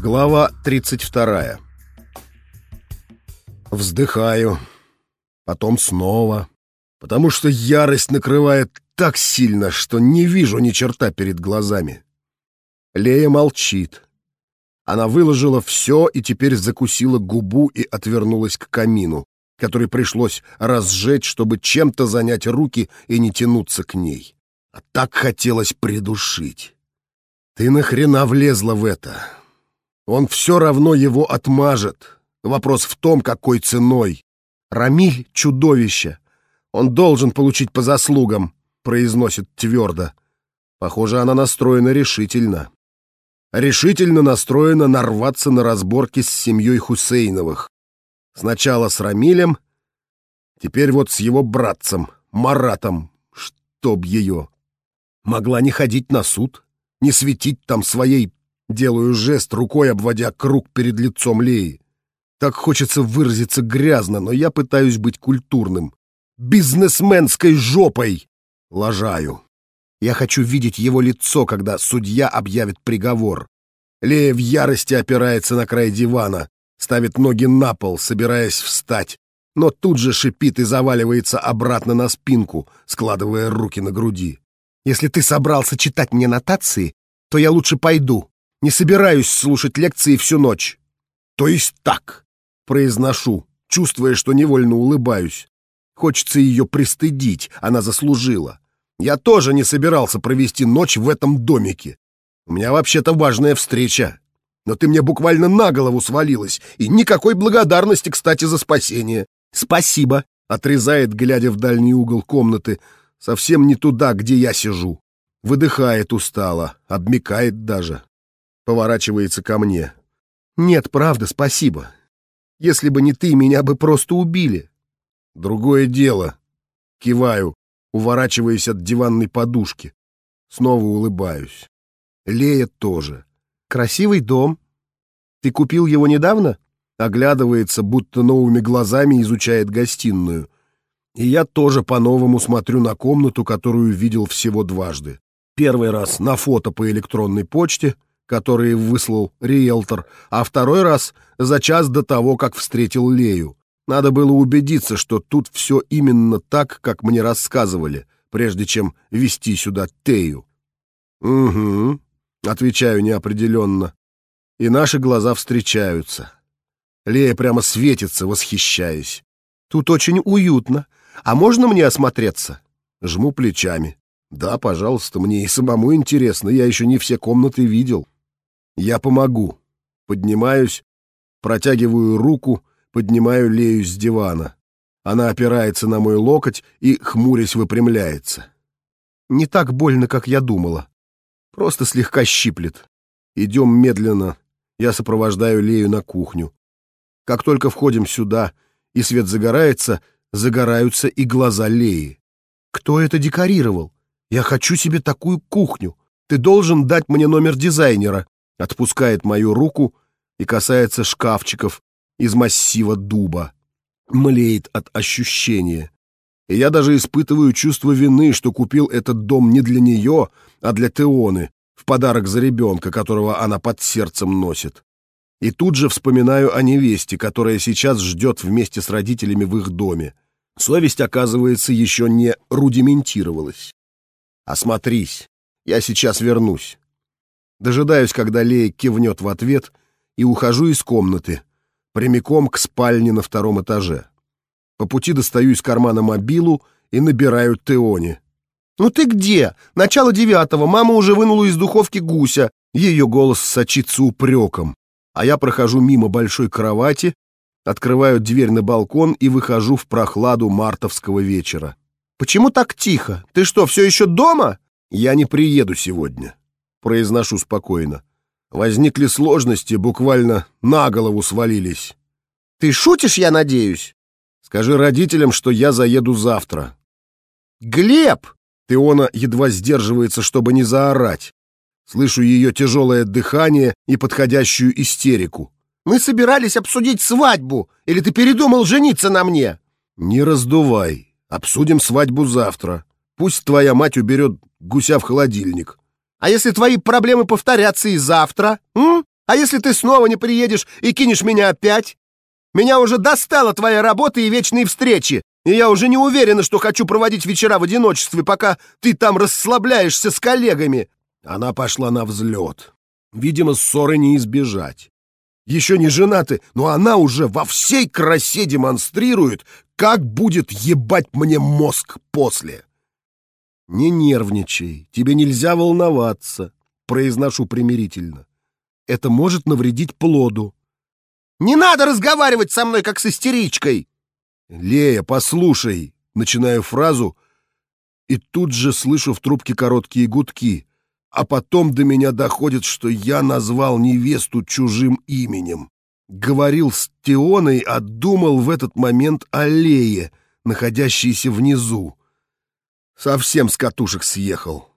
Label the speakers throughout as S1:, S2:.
S1: Глава 32 Вздыхаю, потом снова, потому что ярость накрывает так сильно, что не вижу ни черта перед глазами. Лея молчит. Она выложила все и теперь закусила губу и отвернулась к камину, который пришлось разжечь, чтобы чем-то занять руки и не тянуться к ней. А так хотелось придушить. Ты нахрена влезла в это? Он все равно его отмажет. Вопрос в том, какой ценой. Рамиль — чудовище. Он должен получить по заслугам, произносит твердо. Похоже, она настроена решительно. Решительно настроена нарваться на разборки с семьей Хусейновых. Сначала с Рамилем, теперь вот с его братцем, Маратом, чтоб ее. Могла не ходить на суд, не светить там своей Делаю жест, рукой обводя круг перед лицом Леи. Так хочется выразиться грязно, но я пытаюсь быть культурным. Бизнесменской жопой! Лажаю. Я хочу видеть его лицо, когда судья объявит приговор. Лея в ярости опирается на край дивана, ставит ноги на пол, собираясь встать, но тут же шипит и заваливается обратно на спинку, складывая руки на груди. «Если ты собрался читать мне нотации, то я лучше пойду. Не собираюсь слушать лекции всю ночь. То есть так, произношу, чувствуя, что невольно улыбаюсь. Хочется ее пристыдить, она заслужила. Я тоже не собирался провести ночь в этом домике. У меня вообще-то важная встреча. Но ты мне буквально на голову свалилась, и никакой благодарности, кстати, за спасение. Спасибо, отрезает, глядя в дальний угол комнаты, совсем не туда, где я сижу. Выдыхает устало, обмикает даже поворачивается ко мне. «Нет, правда, спасибо. Если бы не ты, меня бы просто убили». «Другое дело». Киваю, уворачиваясь от диванной подушки. Снова улыбаюсь. Лея тоже. «Красивый дом. Ты купил его недавно?» Оглядывается, будто новыми глазами изучает гостиную. И я тоже по-новому смотрю на комнату, которую видел всего дважды. Первый раз на фото по электронной почте — которые выслал риэлтор, а второй раз за час до того, как встретил Лею. Надо было убедиться, что тут все именно так, как мне рассказывали, прежде чем вести сюда Тею. «Угу», — отвечаю неопределенно. И наши глаза встречаются. Лея прямо светится, восхищаясь. «Тут очень уютно. А можно мне осмотреться?» Жму плечами. «Да, пожалуйста, мне и самому интересно, я еще не все комнаты видел». Я помогу. Поднимаюсь, протягиваю руку, поднимаю Лею с дивана. Она опирается на мой локоть и, хмурясь, выпрямляется. Не так больно, как я думала. Просто слегка щиплет. Идем медленно. Я сопровождаю Лею на кухню. Как только входим сюда, и свет загорается, загораются и глаза Леи. Кто это декорировал? Я хочу себе такую кухню. Ты должен дать мне номер дизайнера отпускает мою руку и касается шкафчиков из массива дуба. Млеет от ощущения. И я даже испытываю чувство вины, что купил этот дом не для нее, а для Теоны, в подарок за ребенка, которого она под сердцем носит. И тут же вспоминаю о невесте, которая сейчас ждет вместе с родителями в их доме. Совесть, оказывается, еще не рудиментировалась. Осмотрись, я сейчас вернусь. Дожидаюсь, когда Лея кивнет в ответ, и ухожу из комнаты, прямиком к спальне на втором этаже. По пути достаю из кармана мобилу и набираю Теоне. «Ну ты где? Начало девятого, мама уже вынула из духовки гуся». Ее голос сочится упреком. А я прохожу мимо большой кровати, открываю дверь на балкон и выхожу в прохладу мартовского вечера. «Почему так тихо? Ты что, все еще дома?» «Я не приеду сегодня произношу спокойно. Возникли сложности, буквально на голову свалились. Ты шутишь, я надеюсь? Скажи родителям, что я заеду завтра. Глеб! Теона едва сдерживается, чтобы не заорать. Слышу ее тяжелое дыхание и подходящую истерику. Мы собирались обсудить свадьбу, или ты передумал жениться на мне? Не раздувай. Обсудим свадьбу завтра. Пусть твоя мать уберет гуся в холодильник. А если твои проблемы повторятся и завтра? М?
S2: А если ты снова не приедешь и кинешь меня опять? Меня уже достала твоя работа и вечные встречи, и я уже не уверена, что хочу проводить вечера в одиночестве, пока ты там расслабляешься с коллегами».
S1: Она пошла на взлет. Видимо, ссоры не избежать. Еще не женаты, но она уже во всей красе демонстрирует, как будет ебать мне мозг после. «Не нервничай, тебе нельзя волноваться», — произношу примирительно. «Это может навредить плоду».
S2: «Не надо разговаривать со мной, как с истеричкой!»
S1: «Лея, послушай!» Начинаю фразу и тут же слышу в трубке короткие гудки, а потом до меня доходит, что я назвал невесту чужим именем. Говорил с Теоной, а думал в этот момент о Лее, находящейся внизу. Совсем с катушек съехал.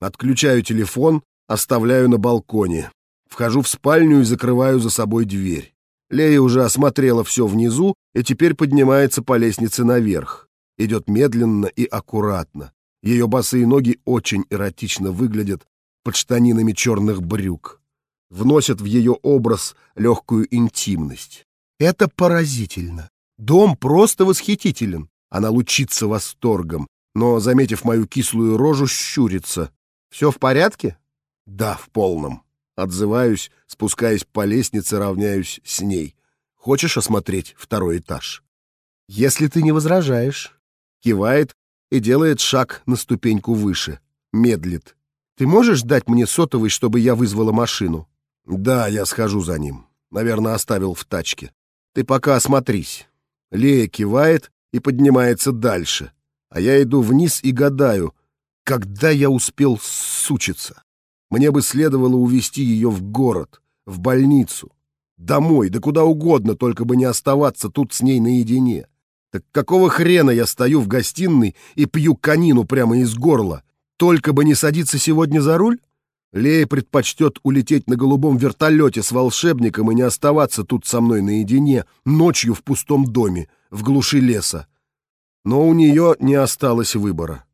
S1: Отключаю телефон, оставляю на балконе. Вхожу в спальню и закрываю за собой дверь. Лея уже осмотрела все внизу и теперь поднимается по лестнице наверх. Идет медленно и аккуратно. Ее босые ноги очень эротично выглядят под штанинами черных брюк. Вносят в ее образ легкую интимность. Это поразительно. Дом просто восхитителен. Она лучится восторгом, но, заметив мою кислую рожу, щурится. «Все в порядке?» «Да, в полном». Отзываюсь, спускаясь по лестнице, равняюсь с ней. Хочешь осмотреть второй этаж? Если ты не возражаешь. Кивает и делает шаг на ступеньку выше. Медлит. Ты можешь дать мне сотовый, чтобы я вызвала машину? Да, я схожу за ним. Наверное, оставил в тачке. Ты пока осмотрись. Лея кивает и поднимается дальше. А я иду вниз и гадаю, когда я успел сучиться. Мне бы следовало увезти ее в город, в больницу, домой, да куда угодно, только бы не оставаться тут с ней наедине. Так какого хрена я стою в гостиной и пью конину прямо из горла? Только бы не садиться сегодня за руль? Лея предпочтет улететь на голубом вертолете с волшебником и не оставаться тут со мной наедине, ночью в пустом доме, в глуши леса. Но у нее не осталось выбора.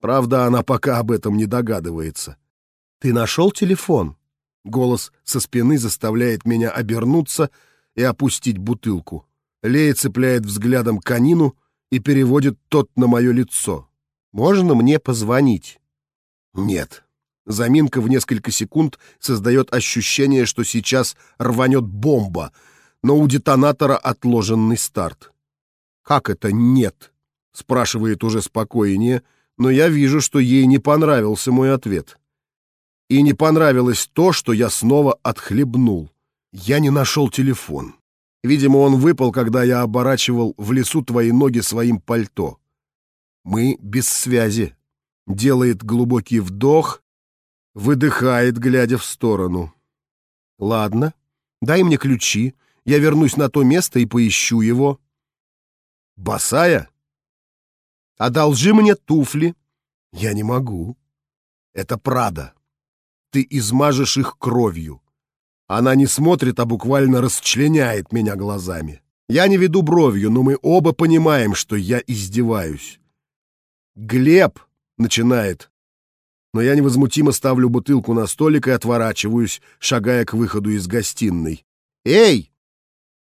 S1: Правда, она пока об этом не догадывается. «Ты нашел телефон?» Голос со спины заставляет меня обернуться и опустить бутылку. Лея цепляет взглядом конину и переводит тот на мое лицо. «Можно мне позвонить?» «Нет». Заминка в несколько секунд создает ощущение, что сейчас рванет бомба, но у детонатора отложенный старт. «Как это нет?» — спрашивает уже спокойнее, но я вижу, что ей не понравился мой ответ. И не понравилось то, что я снова отхлебнул. Я не нашел телефон. Видимо, он выпал, когда я оборачивал в лесу твои ноги своим пальто. Мы без связи. Делает глубокий вдох, выдыхает, глядя в сторону. Ладно, дай мне ключи, я вернусь на то место и поищу его. Босая? Одолжи мне туфли. Я не могу. Это Прада ты измажешь их кровью. Она не смотрит, а буквально расчленяет меня глазами. Я не веду бровью, но мы оба понимаем, что я издеваюсь. «Глеб!» — начинает. Но я невозмутимо ставлю бутылку на столик и отворачиваюсь, шагая к выходу из гостиной. «Эй!»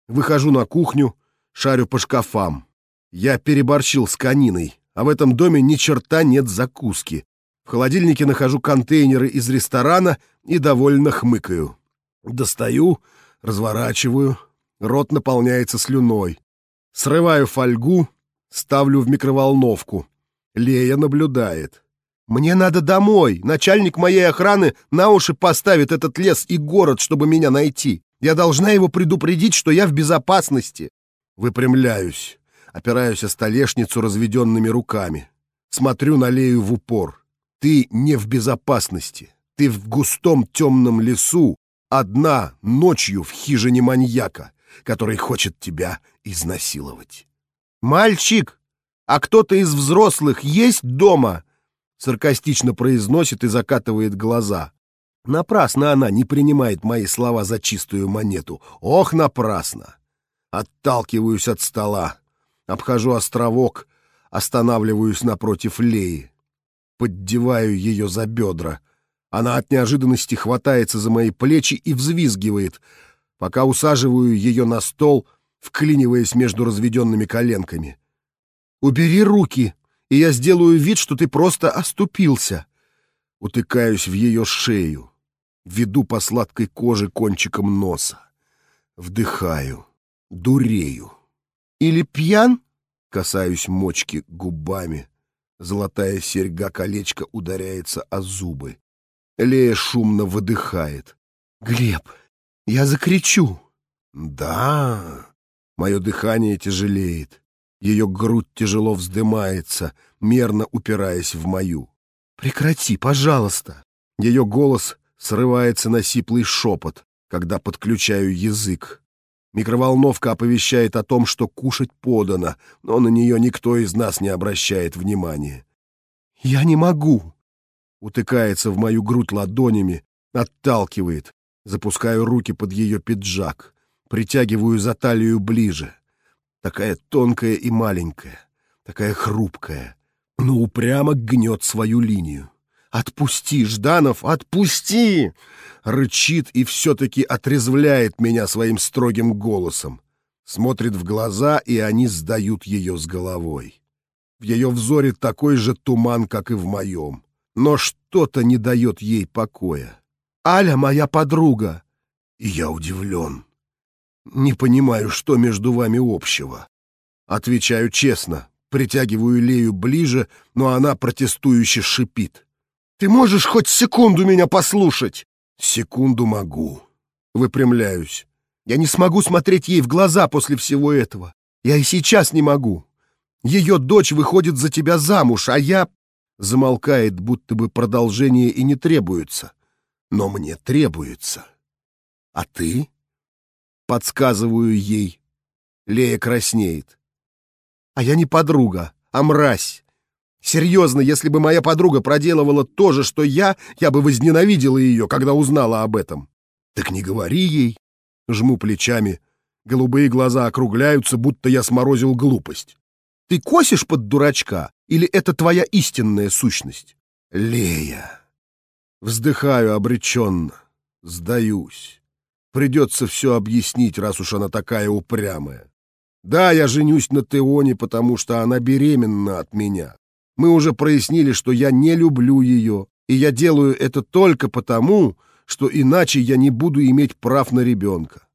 S1: Выхожу на кухню, шарю по шкафам. Я переборщил с кониной, а в этом доме ни черта нет закуски. В холодильнике нахожу контейнеры из ресторана и довольно хмыкаю. Достаю, разворачиваю, рот наполняется слюной. Срываю фольгу, ставлю в микроволновку. Лея наблюдает. «Мне надо домой. Начальник моей охраны на уши поставит этот лес и город, чтобы меня найти. Я должна его предупредить, что я в безопасности». Выпрямляюсь, опираюсь о столешницу разведенными руками. Смотрю на Лею в упор. Ты не в безопасности. Ты в густом темном лесу, одна ночью в хижине маньяка, который хочет тебя изнасиловать. «Мальчик, а кто-то из взрослых есть дома?» Саркастично произносит и закатывает глаза. Напрасно она не принимает мои слова за чистую монету. Ох, напрасно! Отталкиваюсь от стола, обхожу островок, останавливаюсь напротив Леи поддеваю ее за бедра. Она от неожиданности хватается за мои плечи и взвизгивает, пока усаживаю ее на стол, вклиниваясь между разведенными коленками. «Убери руки, и я сделаю вид, что ты просто оступился». Утыкаюсь в ее шею, веду по сладкой коже кончиком носа. Вдыхаю, дурею. «Или пьян?» — касаюсь мочки губами. Золотая серьга-колечко ударяется о зубы. Лея шумно выдыхает. «Глеб, я закричу!» «Да!» Мое дыхание тяжелеет. Ее грудь тяжело вздымается, мерно упираясь в мою. «Прекрати, пожалуйста!» Ее голос срывается на сиплый шепот, когда подключаю язык. Микроволновка оповещает о том, что кушать подано, но на нее никто из нас не обращает внимания. «Я не могу!» Утыкается в мою грудь ладонями, отталкивает. Запускаю руки под ее пиджак, притягиваю за талию ближе. Такая тонкая и маленькая, такая хрупкая, но упрямо гнет свою линию. «Отпусти, Жданов, отпусти!» Рычит и все-таки отрезвляет меня своим строгим голосом. Смотрит в глаза, и они сдают ее с головой. В ее взоре такой же туман, как и в моем. Но что-то не дает ей покоя. «Аля моя подруга!» И я удивлен. Не понимаю, что между вами общего. Отвечаю честно, притягиваю Лею ближе, но она протестующе шипит. Ты можешь хоть секунду меня послушать? Секунду могу. Выпрямляюсь. Я не смогу смотреть ей в глаза после всего этого. Я и сейчас не могу. Ее дочь выходит за тебя замуж, а я... Замолкает, будто бы продолжение и не требуется. Но мне требуется. А ты? Подсказываю ей. Лея краснеет. А я не подруга, а мразь. Серьезно, если бы моя подруга проделывала то же, что я, я бы возненавидела ее, когда узнала об этом. Так не говори ей. Жму плечами. Голубые глаза округляются, будто я сморозил глупость. Ты косишь под дурачка, или это твоя истинная сущность? Лея. Вздыхаю обреченно. Сдаюсь. Придется все объяснить, раз уж она такая упрямая. Да, я женюсь на Теоне, потому что она беременна от меня. Мы уже прояснили, что я не люблю ее, и я делаю это только потому, что иначе я не буду иметь прав на ребенка.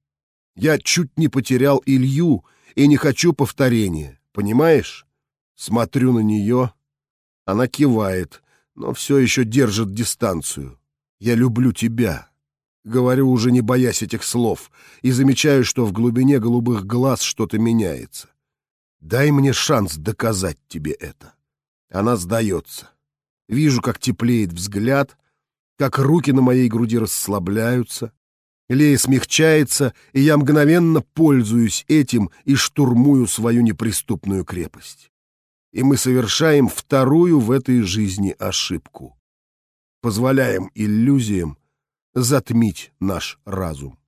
S1: Я чуть не потерял Илью и не хочу повторения, понимаешь? Смотрю на нее, она кивает, но все еще держит дистанцию. Я люблю тебя. Говорю, уже не боясь этих слов, и замечаю, что в глубине голубых глаз что-то меняется. Дай мне шанс доказать тебе это. Она сдается. Вижу, как теплеет взгляд, как руки на моей груди расслабляются. Лея смягчается, и я мгновенно пользуюсь этим и штурмую свою неприступную крепость. И мы совершаем вторую в этой жизни ошибку. Позволяем иллюзиям затмить наш разум.